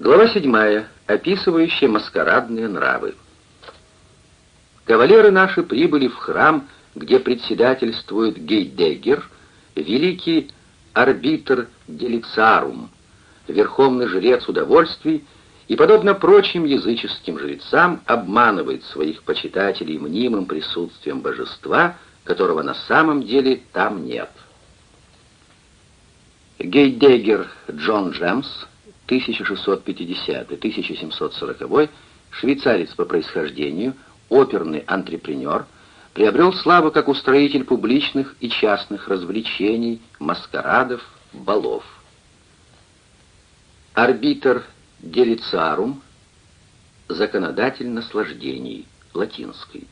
Глава 7, описывающая маскарадные нравы. Кавалеры наши прибыли в храм, где председательствует Гейдегер, великий арбитр Делицарум, верховный жрец удовольствий, и, подобно прочим языческим жрецам, обманывает своих почитателей мнимым присутствием божества, которого на самом деле там нет. Гейдегер Джон Джемс 1650-1740, швейцарец по происхождению, оперный антрепренер, приобрел славу как устроитель публичных и частных развлечений, маскарадов, балов. Арбитр делицарум, законодатель наслаждений, латинский.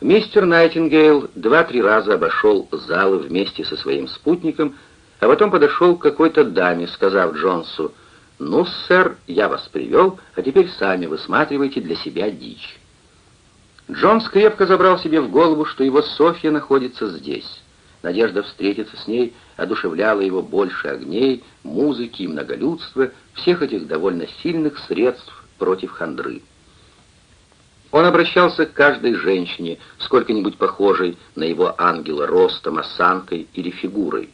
Мистер Найтингейл два-три раза обошел залы вместе со своим спутником, а потом подошел к какой-то даме, сказав Джонсу, «Ну, сэр, я вас привел, а теперь сами высматривайте для себя дичь». Джонс крепко забрал себе в голову, что его Софья находится здесь. Надежда встретиться с ней одушевляла его больше огней, музыки и многолюдства, всех этих довольно сильных средств против хандры. Он обращался к каждой женщине, сколько-нибудь похожей на его ангела ростом, осанкой или фигурой.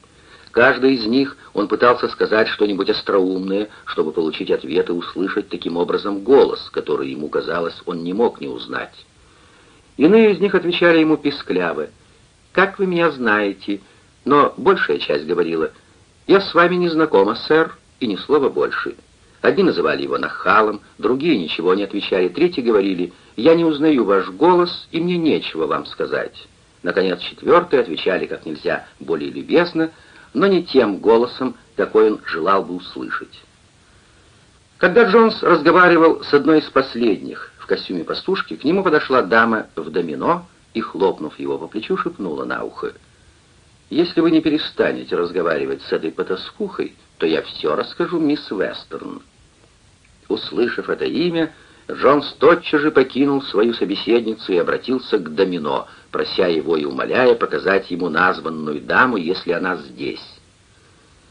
Каждый из них он пытался сказать что-нибудь остроумное, чтобы получить ответ и услышать таким образом голос, который ему казалось он не мог не узнать. Иные из них отвечали ему пискляво. «Как вы меня знаете?» Но большая часть говорила «Я с вами не знакома, сэр», и ни слова больше. Одни называли его нахалом, другие ничего не отвечали, третьи говорили «Я не узнаю ваш голос, и мне нечего вам сказать». Наконец, четвертые отвечали как нельзя более любезно, но не тем голосом, какой он желал бы услышать. Когда Джонс разговаривал с одной из последних в костюме пастушки, к нему подошла дама в домино и, хлопнув его по плечу, шепнула на ухо. «Если вы не перестанете разговаривать с этой потаскухой, то я все расскажу мисс Вестерн». Услышав это имя, Джонс тотчас же покинул свою собеседницу и обратился к Домино, прося его и умоляя показать ему названную даму, если она здесь.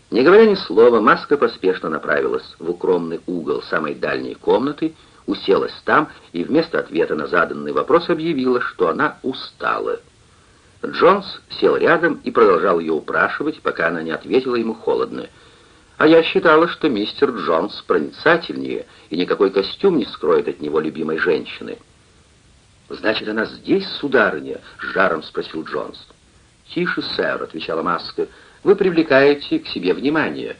Не говоря ни слова, Маска поспешно направилась в укромный угол самой дальней комнаты, уселась там и вместо ответа на заданный вопрос объявила, что она устала. Джонс сел рядом и продолжал ее упрашивать, пока она не ответила ему холодно — а я считала, что мистер Джонс проницательнее, и никакой костюм не скроет от него любимой женщины. «Значит, она здесь, сударыня?» — с жаром спросил Джонс. «Тише, сэр», — отвечала Маска, — «вы привлекаете к себе внимание.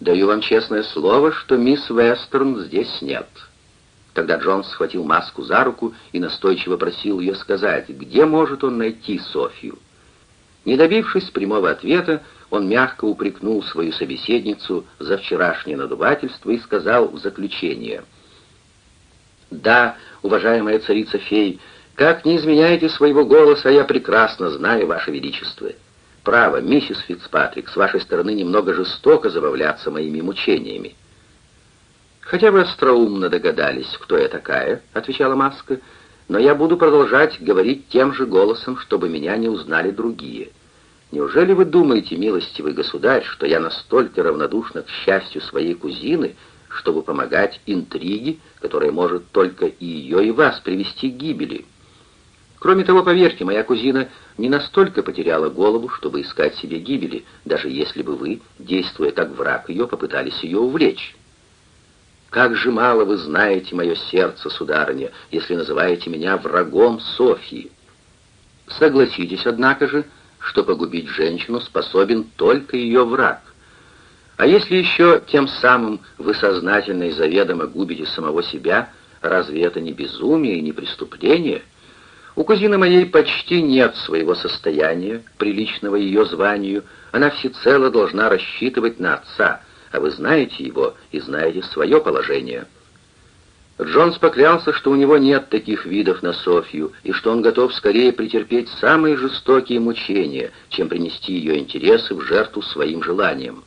Даю вам честное слово, что мисс Вестерн здесь нет». Тогда Джонс схватил Маску за руку и настойчиво просил ее сказать, где может он найти Софью. Не добившись прямого ответа, он мягко упрекнул свою собеседницу за вчерашнее надувательство и сказал в заключение. «Да, уважаемая царица-фей, как не изменяете своего голоса, я прекрасно знаю, Ваше Величество. Право, миссис Фицпатрик, с вашей стороны немного жестоко забавляться моими мучениями». «Хотя вы остроумно догадались, кто я такая», — отвечала Маска, «но я буду продолжать говорить тем же голосом, чтобы меня не узнали другие». Неужели вы думаете, милостивый государь, что я настолько равнодушна к счастью своей кузины, чтобы помогать интриге, которая может только и ее, и вас привести к гибели? Кроме того, поверьте, моя кузина не настолько потеряла голову, чтобы искать себе гибели, даже если бы вы, действуя как враг ее, попытались ее увлечь. Как же мало вы знаете мое сердце, сударыня, если называете меня врагом Софьи. Согласитесь, однако же, что погубить женщину способен только ее враг. А если еще тем самым вы сознательно и заведомо губите самого себя, разве это не безумие и не преступление? У кузины моей почти нет своего состояния, приличного ее званию, она всецело должна рассчитывать на отца, а вы знаете его и знаете свое положение». Джонс поклялся, что у него нет таких видов на Софью, и что он готов скорее претерпеть самые жестокие мучения, чем принести ее интересы в жертву своим желаниям.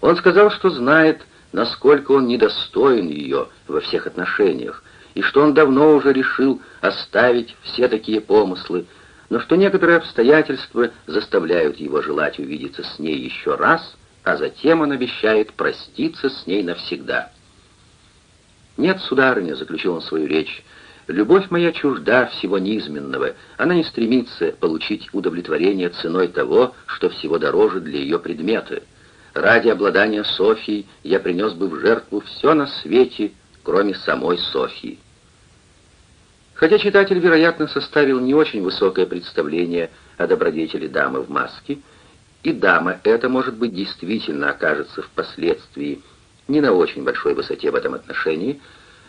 Он сказал, что знает, насколько он недостоин ее во всех отношениях, и что он давно уже решил оставить все такие помыслы, но что некоторые обстоятельства заставляют его желать увидеться с ней еще раз, а затем он обещает проститься с ней навсегда. «Нет, сударыня», — заключил он свою речь, — «любовь моя чужда всего низменного, она не стремится получить удовлетворение ценой того, что всего дороже для ее предмета. Ради обладания Софией я принес бы в жертву все на свете, кроме самой Софьи». Хотя читатель, вероятно, составил не очень высокое представление о добродетели дамы в маске, и дама эта, может быть, действительно окажется впоследствии не на очень большой высоте в этом отношении,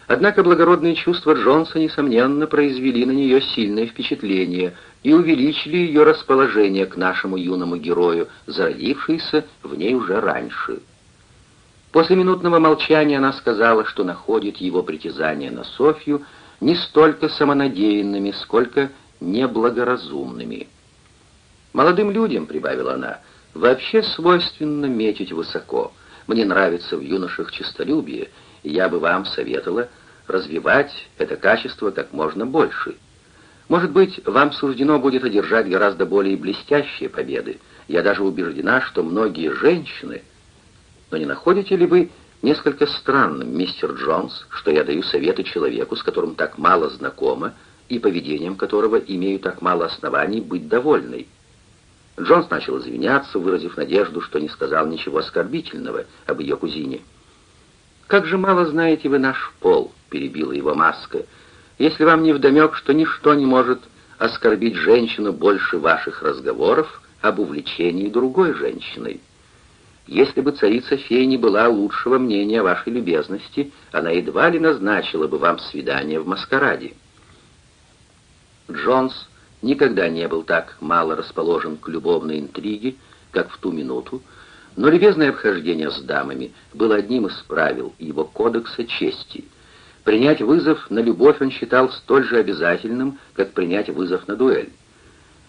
однако благородные чувства Джонса, несомненно, произвели на нее сильное впечатление и увеличили ее расположение к нашему юному герою, зародившееся в ней уже раньше. После минутного молчания она сказала, что находит его притязания на Софью не столько самонадеянными, сколько неблагоразумными. «Молодым людям», — прибавила она, — «вообще свойственно метить высоко. Мне нравится в юношах честолюбие, и я бы вам советовала развивать это качество как можно больше. Может быть, вам суждено будет одержать гораздо более блестящие победы. Я даже убеждена, что многие женщины... Но не находите ли вы Несколько странным, мистер Джонс, что я даю советы человеку, с которым так мало знакома, и поведением которого имею так мало оснований быть довольной. Джонс начал извиняться, выразив надежду, что не сказал ничего оскорбительного об ее кузине. «Как же мало знаете вы наш пол», — перебила его маска, «если вам не вдомек, что ничто не может оскорбить женщину больше ваших разговоров об увлечении другой женщиной». Если бы царица-фея не была лучшего мнения о вашей любезности, она едва ли назначила бы вам свидание в маскараде. Джонс никогда не был так мало расположен к любовной интриге, как в ту минуту, но любезное обхождение с дамами было одним из правил его кодекса чести. Принять вызов на любовь он считал столь же обязательным, как принять вызов на дуэль.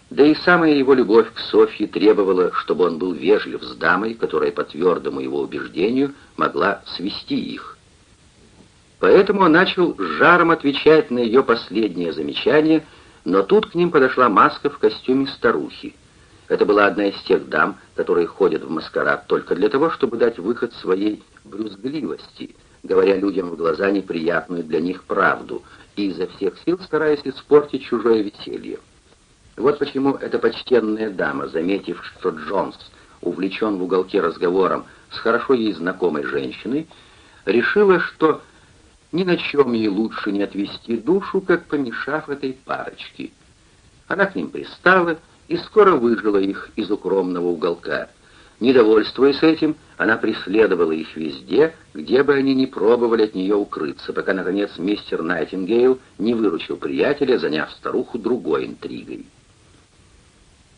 Да и самая его любовь к Софье требовала, чтобы он был вежлив с дамой, которая, по твердому его убеждению, могла свести их. Поэтому он начал с жаром отвечать на ее последнее замечание, но тут к ним подошла маска в костюме старухи. Это была одна из тех дам, которые ходят в маскарад только для того, чтобы дать выход своей брюзгливости, говоря людям в глаза неприятную для них правду, и изо всех сил стараясь испортить чужое веселье. Вот почему эта почтенная дама, заметив, что Джонс увлечен в уголке разговором с хорошо ей знакомой женщиной, решила, что ни на чем ей лучше не отвести душу, как помешав этой парочке. Она к ним пристала и скоро выжила их из укромного уголка. Недовольствуясь этим, она преследовала их везде, где бы они ни пробовали от нее укрыться, пока, наконец, мистер Найтингейл не выручил приятеля, заняв старуху другой интригой.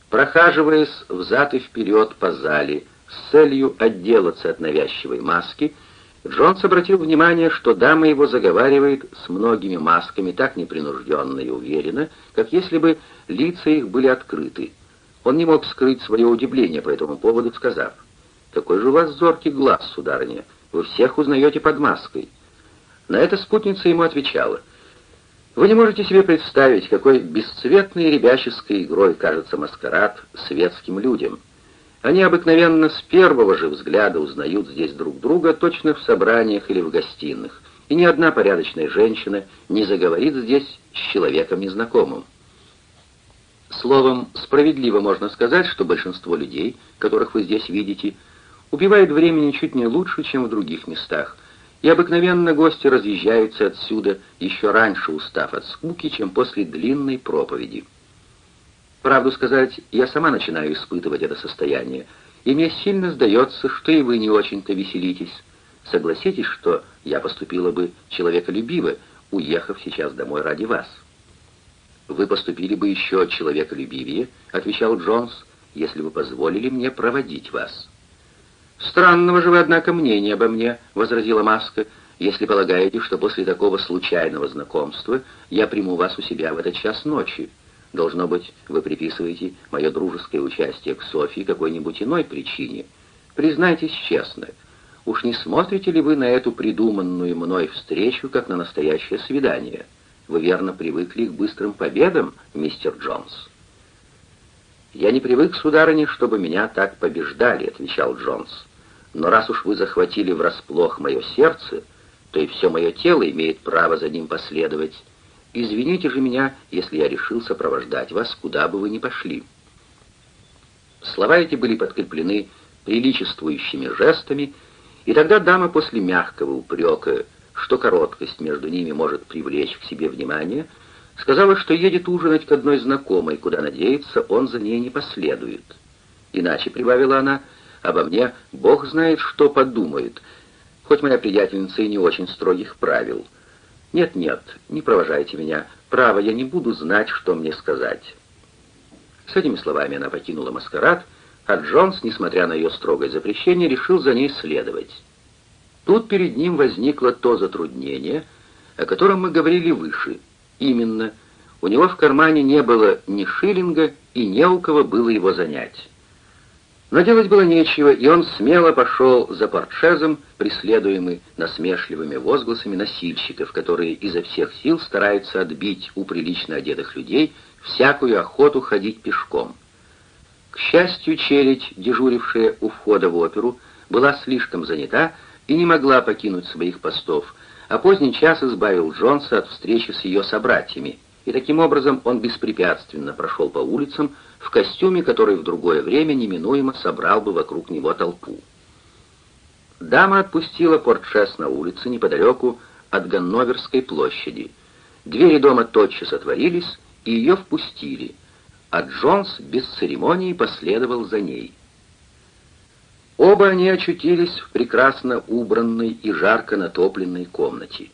Прохаживаясь взад и вперед по зале с целью отделаться от навязчивой маски, Джонс обратил внимание, что дама его заговаривает с многими масками так непринужденно и уверенно, как если бы лица их были открыты. Он не мог скрыть свое удивление по этому поводу, сказав, «Какой же у вас зоркий глаз, сударыня, вы всех узнаете под маской». На это спутница ему отвечала, вы не можете себе представить, какой бесцветной ребяческой игрой кажется маскарад светским людям. Они обыкновенно с первого же взгляда узнают здесь друг друга точно в собраниях или в гостиных, и ни одна порядочная женщина не заговорит здесь с человеком незнакомым. Словом, справедливо можно сказать, что большинство людей, которых вы здесь видите, убивают времени чуть не лучше, чем в других местах, и обыкновенно гости разъезжаются отсюда еще раньше, устав от скуки, чем после длинной проповеди. Правду сказать, я сама начинаю испытывать это состояние, и мне сильно сдается, что и вы не очень-то веселитесь. Согласитесь, что я поступила бы человеколюбиво, уехав сейчас домой ради вас. «Вы поступили бы еще человеколюбивее», — отвечал Джонс, «если вы позволили мне проводить вас». «Странного же вы, однако, мнения обо мне», — возразила Маска, «если полагаете, что после такого случайного знакомства я приму вас у себя в этот час ночи. Должно быть, вы приписываете мое дружеское участие к Софии какой-нибудь иной причине. Признайтесь честно, уж не смотрите ли вы на эту придуманную мной встречу, как на настоящее свидание? Вы верно привыкли к быстрым победам, мистер Джонс?» «Я не привык, сударыня, чтобы меня так побеждали», — отвечал Джонс. Но раз уж вы захватили врасплох мое сердце, то и все мое тело имеет право за ним последовать. Извините же меня, если я решил сопровождать вас, куда бы вы ни пошли». Слова эти были подкреплены приличествующими жестами, и тогда дама после мягкого упрека, что короткость между ними может привлечь к себе внимание, сказала, что едет ужинать к одной знакомой, куда, надеется, он за ней не последует. Иначе, прибавила она, обо мне Бог знает, что подумает, хоть моя приятельница и не очень строгих правил. Нет-нет, не провожайте меня, право, я не буду знать, что мне сказать. С этими словами она покинула маскарад, а Джонс, несмотря на ее строгое запрещение, решил за ней следовать. Тут перед ним возникло то затруднение, о котором мы говорили выше. Именно, у него в кармане не было ни шиллинга, и не у кого было его занять. Но делать было нечего, и он смело пошел за портшезом, преследуемый насмешливыми возгласами носильщиков, которые изо всех сил стараются отбить у прилично одетых людей всякую охоту ходить пешком. К счастью, челядь, дежурившая у входа в оперу, была слишком занята и не могла покинуть своих постов, а поздний час избавил Джонса от встречи с ее собратьями, и таким образом он беспрепятственно прошел по улицам в костюме, который в другое время неминуемо собрал бы вокруг него толпу. Дама отпустила портшес на улице неподалеку от Ганноверской площади. Двери дома тотчас отворились, и ее впустили, а Джонс без церемонии последовал за ней. Оба они очутились в прекрасно убранной и жарко натопленной комнате.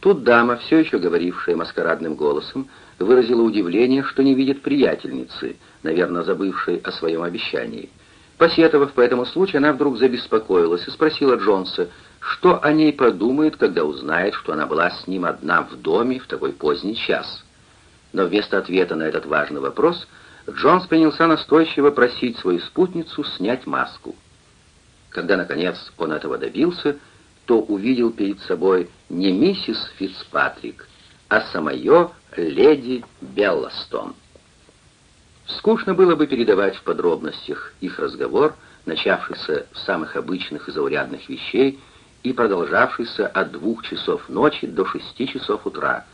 Тут дама, все еще говорившая маскарадным голосом, выразила удивление, что не видит приятельницы, наверное, забывшей о своем обещании. Посетовав по этому случаю, она вдруг забеспокоилась и спросила Джонса, что о ней подумает, когда узнает, что она была с ним одна в доме в такой поздний час. Но вместо ответа на этот важный вопрос Джонс принялся настойчиво просить свою спутницу снять маску. Когда, наконец, он этого добился, то увидел перед собой не миссис Фицпатрик, а самое леди Белластон. Скучно было бы передавать в подробностях их разговор, начавшийся с самых обычных и заурядных вещей и продолжавшийся от двух часов ночи до шести часов утра.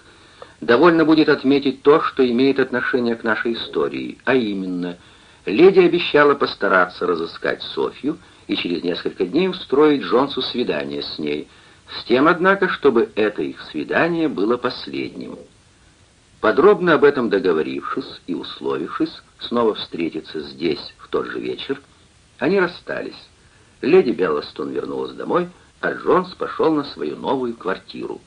Довольно будет отметить то, что имеет отношение к нашей истории, а именно, леди обещала постараться разыскать Софью и через несколько дней устроить Джонсу свидание с ней, с тем, однако, чтобы это их свидание было последним. Подробно об этом договорившись и условившись снова встретиться здесь в тот же вечер, они расстались. Леди Белластон вернулась домой, а Джонс пошел на свою новую квартиру.